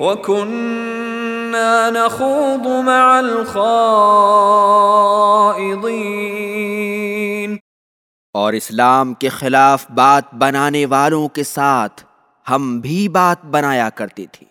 وَكُنَّا نَخُوضُ مَعَ الْخَائِضِينَ اور اسلام کے خلاف بات بنانے والوں کے ساتھ ہم بھی بات بنایا کرتے تھے